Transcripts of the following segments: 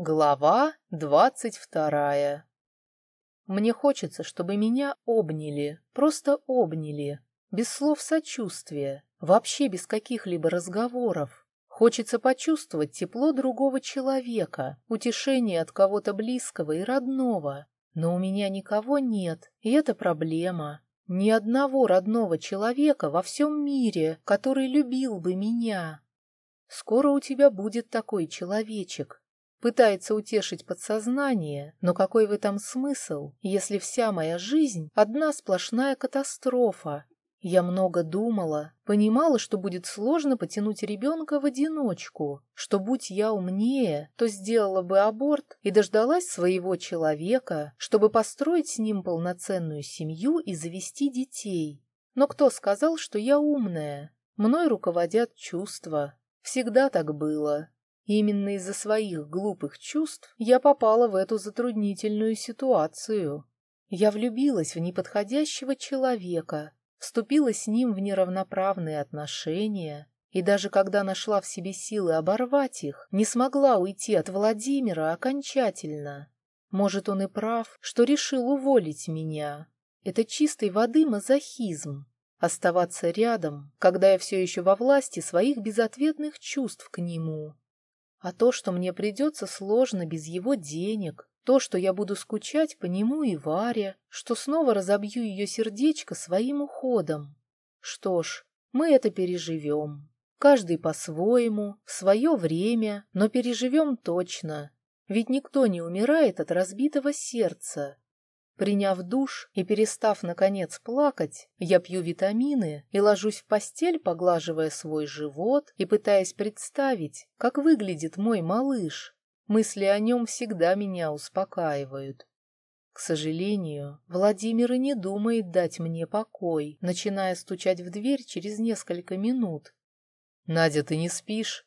Глава двадцать вторая Мне хочется, чтобы меня обняли, просто обняли, без слов сочувствия, вообще без каких-либо разговоров. Хочется почувствовать тепло другого человека, утешение от кого-то близкого и родного. Но у меня никого нет, и это проблема. Ни одного родного человека во всем мире, который любил бы меня. Скоро у тебя будет такой человечек, Пытается утешить подсознание, но какой в этом смысл, если вся моя жизнь — одна сплошная катастрофа? Я много думала, понимала, что будет сложно потянуть ребенка в одиночку, что, будь я умнее, то сделала бы аборт и дождалась своего человека, чтобы построить с ним полноценную семью и завести детей. Но кто сказал, что я умная? Мной руководят чувства. Всегда так было. Именно из-за своих глупых чувств я попала в эту затруднительную ситуацию. Я влюбилась в неподходящего человека, вступила с ним в неравноправные отношения, и даже когда нашла в себе силы оборвать их, не смогла уйти от Владимира окончательно. Может, он и прав, что решил уволить меня. Это чистой воды мазохизм. Оставаться рядом, когда я все еще во власти своих безответных чувств к нему. А то, что мне придется сложно без его денег, то, что я буду скучать по нему и Варе, что снова разобью ее сердечко своим уходом. Что ж, мы это переживем. Каждый по-своему, в свое время, но переживем точно. Ведь никто не умирает от разбитого сердца. Приняв душ и перестав, наконец, плакать, я пью витамины и ложусь в постель, поглаживая свой живот и пытаясь представить, как выглядит мой малыш. Мысли о нем всегда меня успокаивают. К сожалению, Владимир и не думает дать мне покой, начиная стучать в дверь через несколько минут. «Надя, ты не спишь?»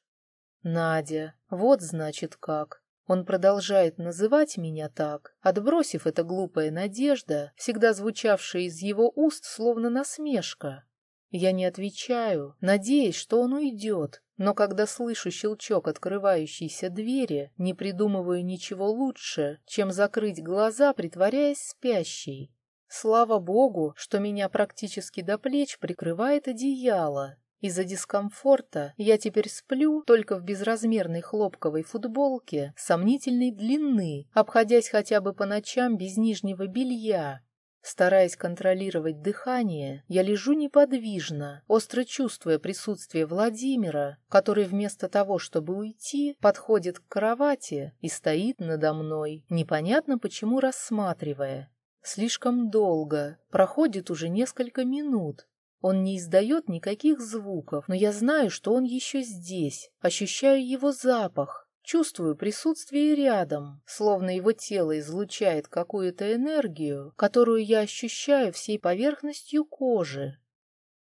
«Надя, вот значит как. Он продолжает называть меня так, отбросив эта глупая надежда, всегда звучавшая из его уст словно насмешка. Я не отвечаю, надеясь, что он уйдет, но когда слышу щелчок открывающейся двери, не придумываю ничего лучше, чем закрыть глаза, притворяясь спящей. Слава богу, что меня практически до плеч прикрывает одеяло, из-за дискомфорта я теперь сплю только в безразмерной хлопковой футболке сомнительной длины, обходясь хотя бы по ночам без нижнего белья. Стараясь контролировать дыхание, я лежу неподвижно, остро чувствуя присутствие Владимира, который вместо того, чтобы уйти, подходит к кровати и стоит надо мной, непонятно почему рассматривая. Слишком долго, проходит уже несколько минут, он не издает никаких звуков, но я знаю, что он еще здесь, ощущаю его запах, чувствую присутствие рядом, словно его тело излучает какую-то энергию, которую я ощущаю всей поверхностью кожи.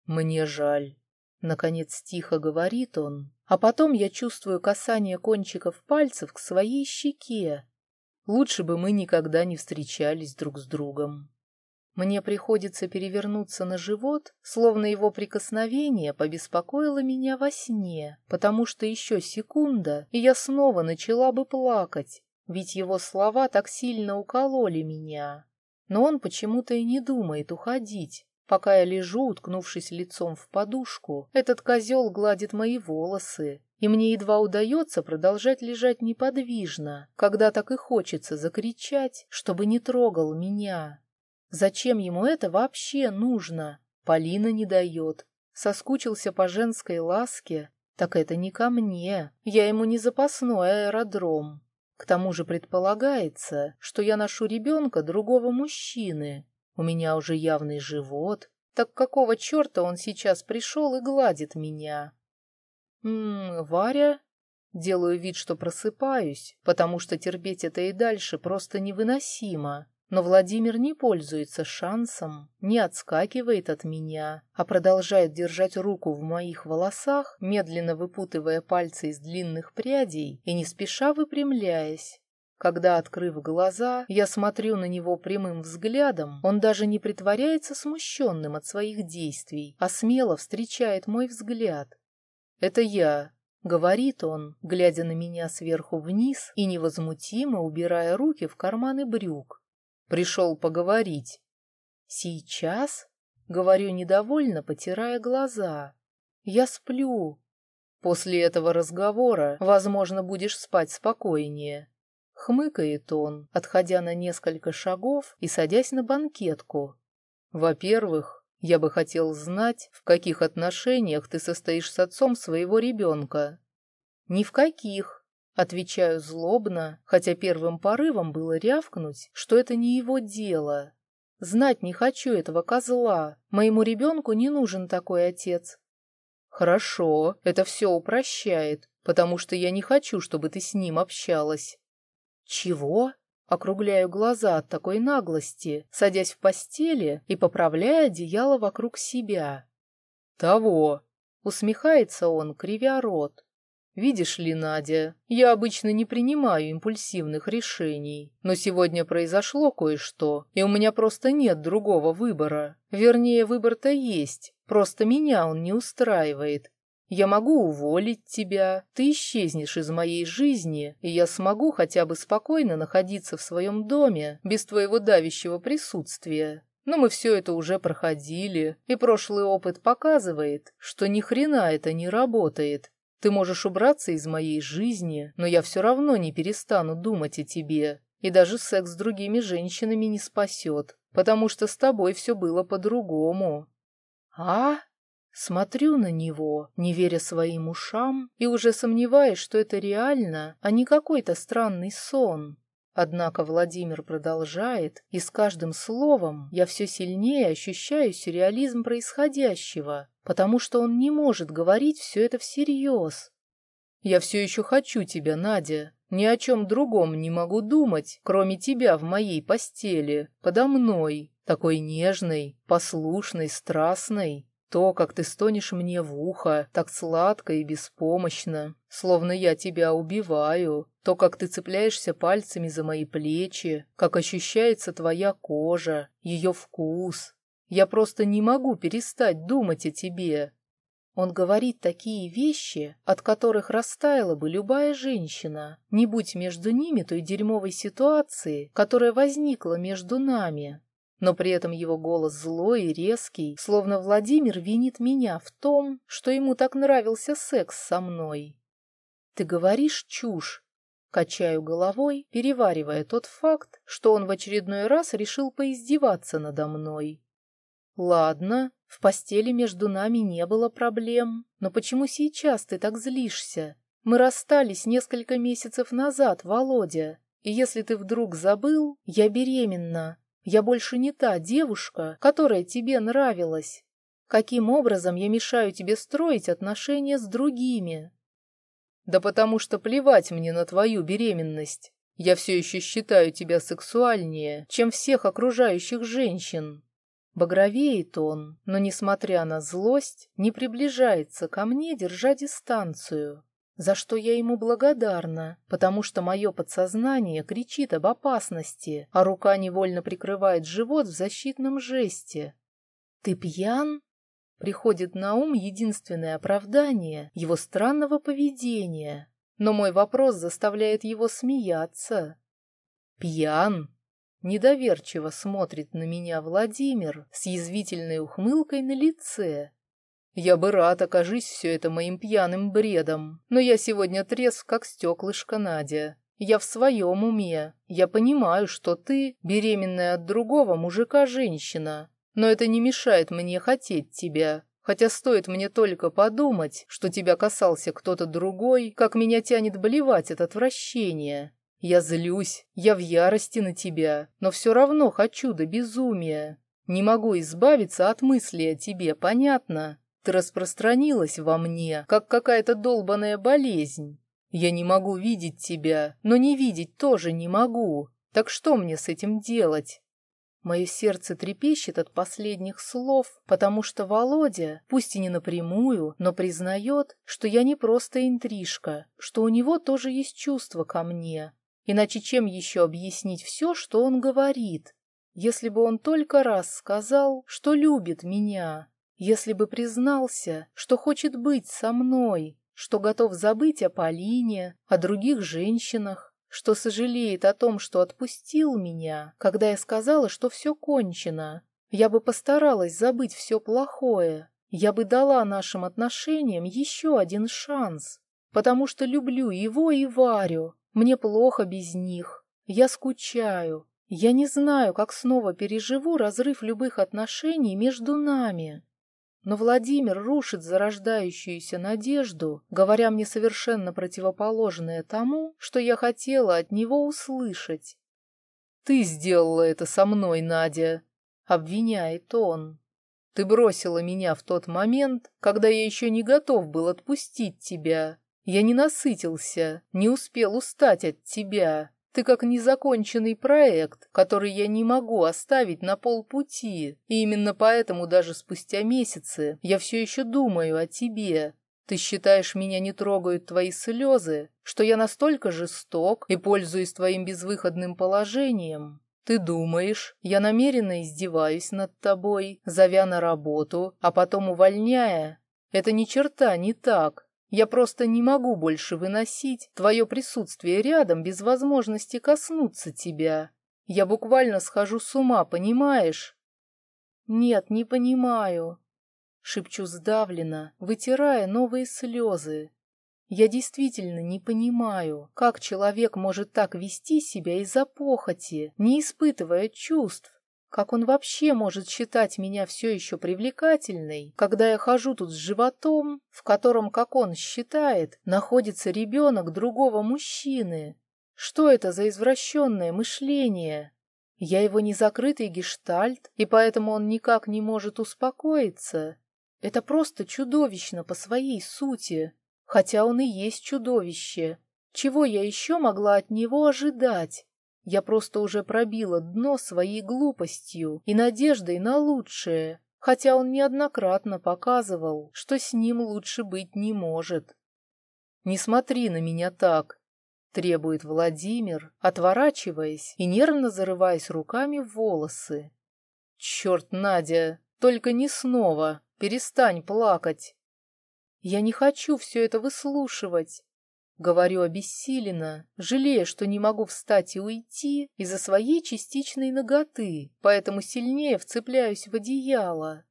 «Мне жаль», — наконец тихо говорит он, а потом я чувствую касание кончиков пальцев к своей щеке. Лучше бы мы никогда не встречались друг с другом. Мне приходится перевернуться на живот, словно его прикосновение побеспокоило меня во сне, потому что еще секунда, и я снова начала бы плакать, ведь его слова так сильно укололи меня. Но он почему-то и не думает уходить. Пока я лежу, уткнувшись лицом в подушку, этот козел гладит мои волосы, и мне едва удается продолжать лежать неподвижно, когда так и хочется закричать, чтобы не трогал меня. Зачем ему это вообще нужно? Полина не дает. Соскучился по женской ласке. Так это не ко мне. Я ему не запасной аэродром. К тому же предполагается, что я ношу ребенка другого мужчины. У меня уже явный живот. Так какого черта он сейчас пришел и гладит меня? Ммм, Варя? Делаю вид, что просыпаюсь, потому что терпеть это и дальше просто невыносимо. Но Владимир не пользуется шансом, не отскакивает от меня, а продолжает держать руку в моих волосах, медленно выпутывая пальцы из длинных прядей и не спеша выпрямляясь. Когда, открыв глаза, я смотрю на него прямым взглядом, он даже не притворяется смущенным от своих действий, а смело встречает мой взгляд. «Это я», — говорит он, глядя на меня сверху вниз и невозмутимо убирая руки в карманы брюк. «Пришел поговорить». «Сейчас?» — говорю недовольно, потирая глаза. «Я сплю. После этого разговора, возможно, будешь спать спокойнее». Хмыкает он, отходя на несколько шагов и садясь на банкетку. «Во-первых, я бы хотел знать, в каких отношениях ты состоишь с отцом своего ребенка». «Ни в каких», — отвечаю злобно, хотя первым порывом было рявкнуть, что это не его дело. Знать не хочу этого козла. Моему ребенку не нужен такой отец. Хорошо, это все упрощает, потому что я не хочу, чтобы ты с ним общалась. «Чего?» Округляю глаза от такой наглости, садясь в постели и поправляя одеяло вокруг себя. «Того!» — усмехается он, кривя рот. «Видишь ли, Надя, я обычно не принимаю импульсивных решений, но сегодня произошло кое-что, и у меня просто нет другого выбора. Вернее, выбор-то есть, просто меня он не устраивает, я могу уволить тебя, ты исчезнешь из моей жизни, и я смогу хотя бы спокойно находиться в своем доме, без твоего давящего присутствия. Но мы все это уже проходили, и прошлый опыт показывает, что ни хрена это не работает. Ты можешь убраться из моей жизни, но я все равно не перестану думать о тебе, и даже секс с другими женщинами не спасет, потому что с тобой все было по-другому. А? Смотрю на него, не веря своим ушам, и уже сомневаюсь, что это реально, а не какой-то странный сон. Однако Владимир продолжает, и с каждым словом я все сильнее ощущаю сюрреализм происходящего, потому что он не может говорить все это всерьез. «Я все еще хочу тебя, Надя. Ни о чем другом не могу думать, кроме тебя в моей постели, подо мной, такой нежной, послушной, страстной, то, как ты стонешь мне в ухо, так сладко и беспомощно, словно я тебя убиваю, то, как ты цепляешься пальцами за мои плечи, как ощущается твоя кожа, ее вкус. Я просто не могу перестать думать о тебе. Он говорит такие вещи, от которых растаяла бы любая женщина, не будь между ними той дерьмовой ситуации, которая возникла между нами но при этом его голос злой и резкий, словно Владимир винит меня в том, что ему так нравился секс со мной. «Ты говоришь чушь», — качаю головой, переваривая тот факт, что он в очередной раз решил поиздеваться надо мной. «Ладно, в постели между нами не было проблем, но почему сейчас ты так злишься? Мы расстались несколько месяцев назад, Володя, и если ты вдруг забыл, я беременна, я больше не та девушка, которая тебе нравилась. Каким образом я мешаю тебе строить отношения с другими? Да потому что плевать мне на твою беременность. Я все еще считаю тебя сексуальнее, чем всех окружающих женщин. Багровеет он, но, несмотря на злость, не приближается ко мне, держа дистанцию за что я ему благодарна, потому что мое подсознание кричит об опасности, а рука невольно прикрывает живот в защитном жесте. «Ты пьян?» Приходит на ум единственное оправдание его странного поведения, но мой вопрос заставляет его смеяться. «Пьян?» Недоверчиво смотрит на меня Владимир с язвительной ухмылкой на лице, я бы рад, окажись все это моим пьяным бредом, но я сегодня трезв, как стеклышко Надя. Я в своем уме. Я понимаю, что ты беременная от другого мужика женщина, но это не мешает мне хотеть тебя. Хотя стоит мне только подумать, что тебя касался кто-то другой, как меня тянет болевать от отвращения. Я злюсь, я в ярости на тебя, но все равно хочу до безумия. Не могу избавиться от мысли о тебе, понятно? Ты распространилась во мне, как какая-то долбаная болезнь. Я не могу видеть тебя, но не видеть тоже не могу. Так что мне с этим делать? Мое сердце трепещет от последних слов, потому что Володя, пусть и не напрямую, но признает, что я не просто интрижка, что у него тоже есть чувство ко мне. Иначе чем еще объяснить все, что он говорит? Если бы он только раз сказал, что любит меня, если бы признался, что хочет быть со мной, что готов забыть о Полине, о других женщинах, что сожалеет о том, что отпустил меня, когда я сказала, что все кончено. Я бы постаралась забыть все плохое. Я бы дала нашим отношениям еще один шанс, потому что люблю его и Варю. Мне плохо без них. Я скучаю. Я не знаю, как снова переживу разрыв любых отношений между нами. Но Владимир рушит зарождающуюся надежду, говоря мне совершенно противоположное тому, что я хотела от него услышать. «Ты сделала это со мной, Надя!» — обвиняет он. «Ты бросила меня в тот момент, когда я еще не готов был отпустить тебя. Я не насытился, не успел устать от тебя. Ты как незаконченный проект, который я не могу оставить на полпути. И именно поэтому даже спустя месяцы я все еще думаю о тебе. Ты считаешь, меня не трогают твои слезы, что я настолько жесток и пользуюсь твоим безвыходным положением? Ты думаешь, я намеренно издеваюсь над тобой, зовя на работу, а потом увольняя? Это ни черта не так. Я просто не могу больше выносить твое присутствие рядом без возможности коснуться тебя. Я буквально схожу с ума, понимаешь? Нет, не понимаю. Шепчу сдавленно, вытирая новые слезы. Я действительно не понимаю, как человек может так вести себя из-за похоти, не испытывая чувств. Как он вообще может считать меня все еще привлекательной, когда я хожу тут с животом, в котором, как он считает, находится ребенок другого мужчины? Что это за извращенное мышление? Я его незакрытый гештальт, и поэтому он никак не может успокоиться. Это просто чудовищно по своей сути, хотя он и есть чудовище. Чего я еще могла от него ожидать? Я просто уже пробила дно своей глупостью и надеждой на лучшее, хотя он неоднократно показывал, что с ним лучше быть не может. «Не смотри на меня так», — требует Владимир, отворачиваясь и нервно зарываясь руками в волосы. «Черт, Надя, только не снова, перестань плакать». «Я не хочу все это выслушивать. Говорю обессиленно, жалея, что не могу встать и уйти из-за своей частичной ноготы, поэтому сильнее вцепляюсь в одеяло.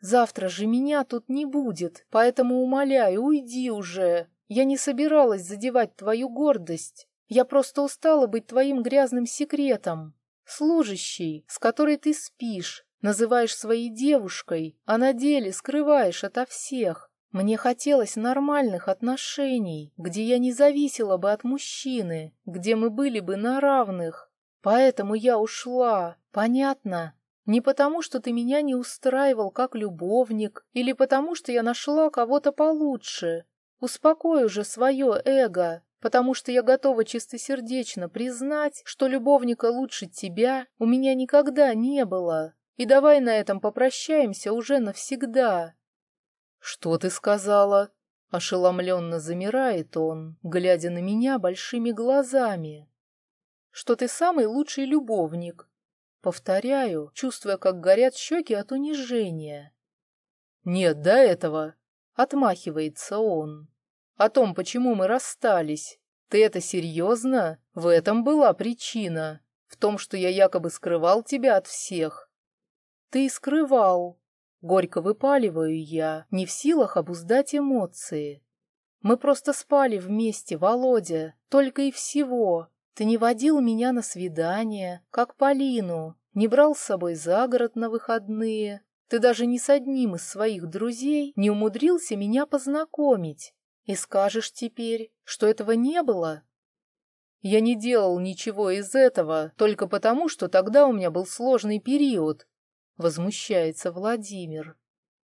Завтра же меня тут не будет, поэтому умоляю, уйди уже. Я не собиралась задевать твою гордость. Я просто устала быть твоим грязным секретом. Служащей, с которой ты спишь, называешь своей девушкой, а на деле скрываешь ото всех. Мне хотелось нормальных отношений, где я не зависела бы от мужчины, где мы были бы на равных. Поэтому я ушла, понятно? Не потому, что ты меня не устраивал как любовник, или потому, что я нашла кого-то получше. Успокой уже свое эго, потому что я готова чистосердечно признать, что любовника лучше тебя у меня никогда не было. И давай на этом попрощаемся уже навсегда. «Что ты сказала?» Ошеломленно замирает он, глядя на меня большими глазами. «Что ты самый лучший любовник?» Повторяю, чувствуя, как горят щеки от унижения. «Нет, до этого!» — отмахивается он. «О том, почему мы расстались. Ты это серьезно? В этом была причина. В том, что я якобы скрывал тебя от всех». «Ты скрывал», Горько выпаливаю я, не в силах обуздать эмоции. Мы просто спали вместе, Володя, только и всего. Ты не водил меня на свидание, как Полину, не брал с собой за город на выходные. Ты даже ни с одним из своих друзей не умудрился меня познакомить. И скажешь теперь, что этого не было? Я не делал ничего из этого только потому, что тогда у меня был сложный период, Возмущается Владимир.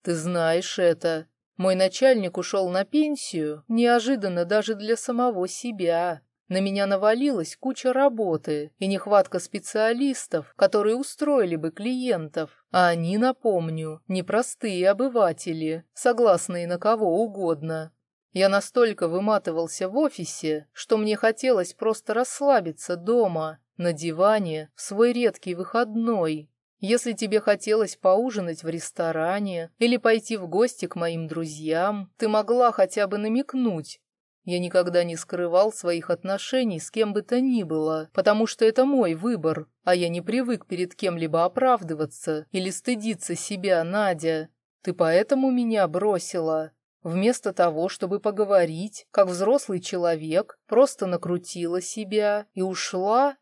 Ты знаешь это. Мой начальник ушел на пенсию, неожиданно даже для самого себя. На меня навалилась куча работы и нехватка специалистов, которые устроили бы клиентов. А они, напомню, непростые обыватели, согласные на кого угодно. Я настолько выматывался в офисе, что мне хотелось просто расслабиться дома, на диване, в свой редкий выходной, Если тебе хотелось поужинать в ресторане или пойти в гости к моим друзьям, ты могла хотя бы намекнуть. Я никогда не скрывал своих отношений с кем бы то ни было, потому что это мой выбор, а я не привык перед кем-либо оправдываться или стыдиться себя, Надя. Ты поэтому меня бросила. Вместо того, чтобы поговорить, как взрослый человек, просто накрутила себя и ушла?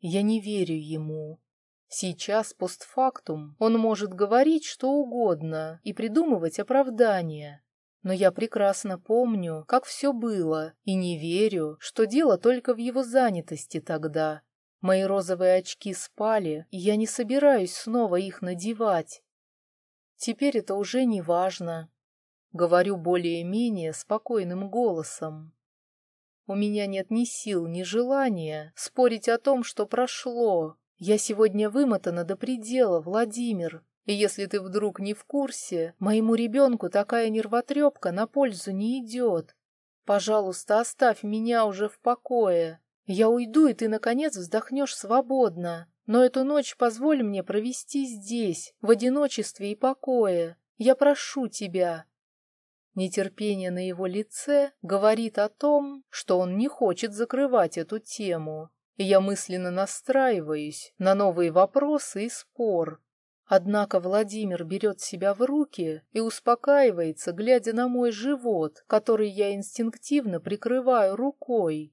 Я не верю ему. Сейчас, постфактум, он может говорить что угодно и придумывать оправдания. Но я прекрасно помню, как все было, и не верю, что дело только в его занятости тогда. Мои розовые очки спали, и я не собираюсь снова их надевать. Теперь это уже не важно. Говорю более-менее спокойным голосом. У меня нет ни сил, ни желания спорить о том, что прошло. Я сегодня вымотана до предела, Владимир. И если ты вдруг не в курсе, моему ребенку такая нервотрепка на пользу не идет. Пожалуйста, оставь меня уже в покое. Я уйду, и ты, наконец, вздохнешь свободно. Но эту ночь позволь мне провести здесь, в одиночестве и покое. Я прошу тебя, Нетерпение на его лице говорит о том, что он не хочет закрывать эту тему. Я мысленно настраиваюсь на новые вопросы и спор. Однако Владимир берет себя в руки и успокаивается, глядя на мой живот, который я инстинктивно прикрываю рукой.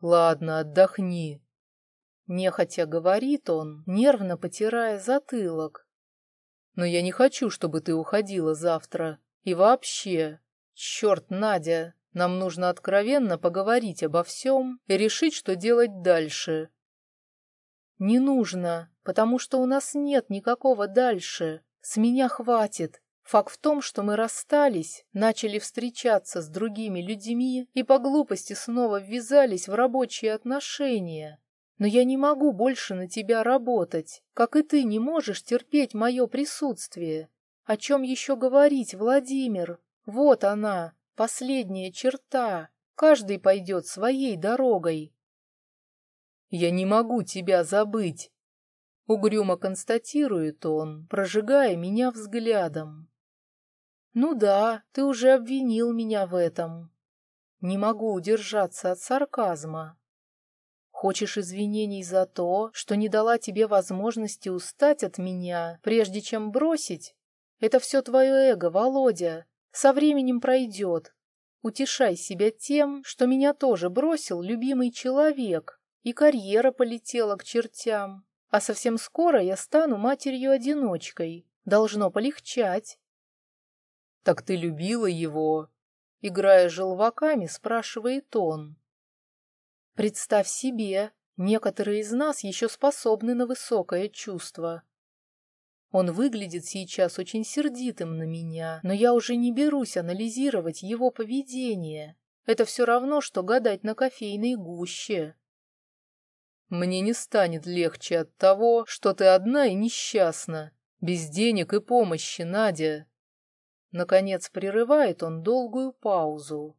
«Ладно, отдохни», — нехотя говорит он, нервно потирая затылок. «Но я не хочу, чтобы ты уходила завтра. И вообще, черт, Надя, нам нужно откровенно поговорить обо всем и решить, что делать дальше. Не нужно, потому что у нас нет никакого дальше. С меня хватит. Факт в том, что мы расстались, начали встречаться с другими людьми и по глупости снова ввязались в рабочие отношения. Но я не могу больше на тебя работать, как и ты не можешь терпеть мое присутствие. О чем еще говорить, Владимир? Вот она, последняя черта. Каждый пойдет своей дорогой. «Я не могу тебя забыть», — угрюмо констатирует он, прожигая меня взглядом. «Ну да, ты уже обвинил меня в этом. Не могу удержаться от сарказма. Хочешь извинений за то, что не дала тебе возможности устать от меня, прежде чем бросить? Это все твое эго, Володя. Со временем пройдет. Утешай себя тем, что меня тоже бросил любимый человек, и карьера полетела к чертям. А совсем скоро я стану матерью-одиночкой. Должно полегчать. Так ты любила его? Играя желваками, спрашивает он. Представь себе, некоторые из нас еще способны на высокое чувство. Он выглядит сейчас очень сердитым на меня, но я уже не берусь анализировать его поведение. Это все равно, что гадать на кофейной гуще. Мне не станет легче от того, что ты одна и несчастна, без денег и помощи, Надя. Наконец прерывает он долгую паузу.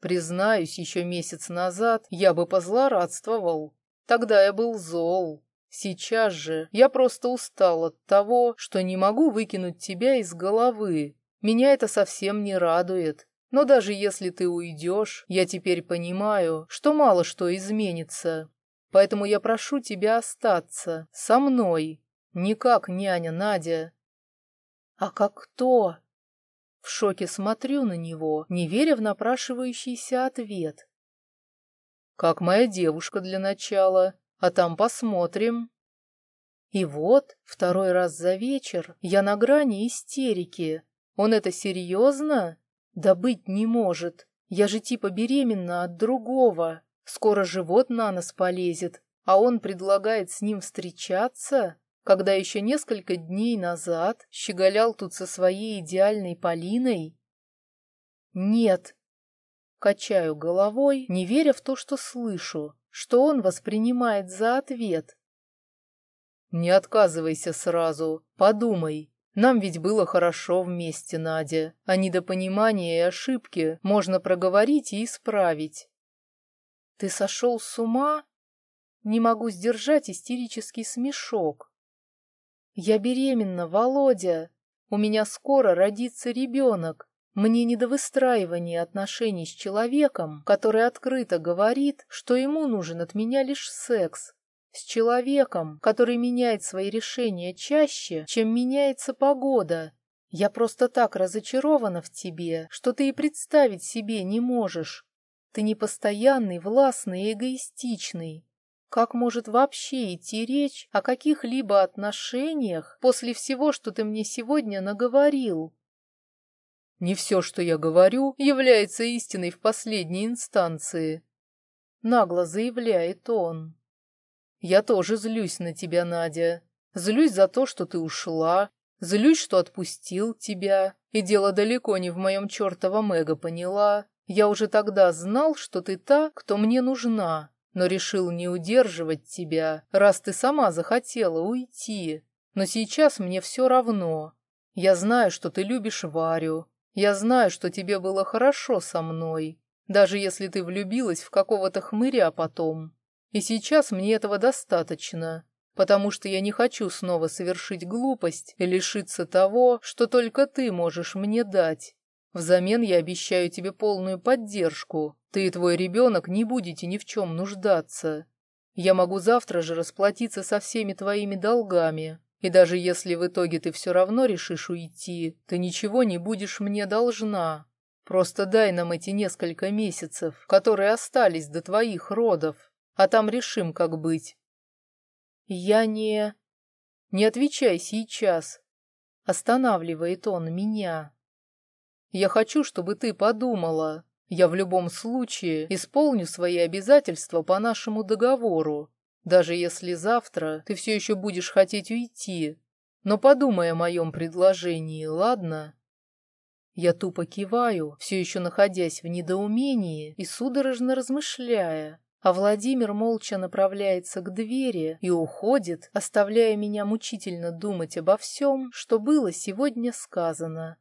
Признаюсь, еще месяц назад я бы позлорадствовал. Тогда я был зол, Сейчас же я просто устал от того, что не могу выкинуть тебя из головы. Меня это совсем не радует. Но даже если ты уйдешь, я теперь понимаю, что мало что изменится. Поэтому я прошу тебя остаться со мной. Не как няня Надя. А как кто? В шоке смотрю на него, не веря в напрашивающийся ответ. Как моя девушка для начала, а там посмотрим. И вот, второй раз за вечер я на грани истерики. Он это серьезно? Да быть не может. Я же типа беременна от другого. Скоро живот на нос полезет, а он предлагает с ним встречаться, когда еще несколько дней назад щеголял тут со своей идеальной Полиной. Нет. Качаю головой, не веря в то, что слышу что он воспринимает за ответ. «Не отказывайся сразу, подумай. Нам ведь было хорошо вместе, Надя, а недопонимания и ошибки можно проговорить и исправить». «Ты сошел с ума?» Не могу сдержать истерический смешок. Я беременна, Володя. У меня скоро родится ребенок. Мне не до выстраивания отношений с человеком, который открыто говорит, что ему нужен от меня лишь секс. С человеком, который меняет свои решения чаще, чем меняется погода. Я просто так разочарована в тебе, что ты и представить себе не можешь. Ты непостоянный, властный и эгоистичный. Как может вообще идти речь о каких-либо отношениях после всего, что ты мне сегодня наговорил? Не все, что я говорю, является истиной в последней инстанции. Нагло заявляет он. Я тоже злюсь на тебя, Надя. Злюсь за то, что ты ушла. Злюсь, что отпустил тебя. И дело далеко не в моем чертовом эго, поняла. Я уже тогда знал, что ты та, кто мне нужна, но решил не удерживать тебя, раз ты сама захотела уйти. Но сейчас мне все равно. Я знаю, что ты любишь Варю. Я знаю, что тебе было хорошо со мной, даже если ты влюбилась в какого-то хмыря потом. И сейчас мне этого достаточно, потому что я не хочу снова совершить глупость и лишиться того, что только ты можешь мне дать. Взамен я обещаю тебе полную поддержку. Ты и твой ребенок не будете ни в чем нуждаться. Я могу завтра же расплатиться со всеми твоими долгами. И даже если в итоге ты все равно решишь уйти, ты ничего не будешь мне должна. Просто дай нам эти несколько месяцев, которые остались до твоих родов а там решим, как быть. Я не... Не отвечай сейчас. Останавливает он меня. Я хочу, чтобы ты подумала. Я в любом случае исполню свои обязательства по нашему договору, даже если завтра ты все еще будешь хотеть уйти. Но подумай о моем предложении, ладно? Я тупо киваю, все еще находясь в недоумении и судорожно размышляя, а Владимир молча направляется к двери и уходит, оставляя меня мучительно думать обо всем, что было сегодня сказано.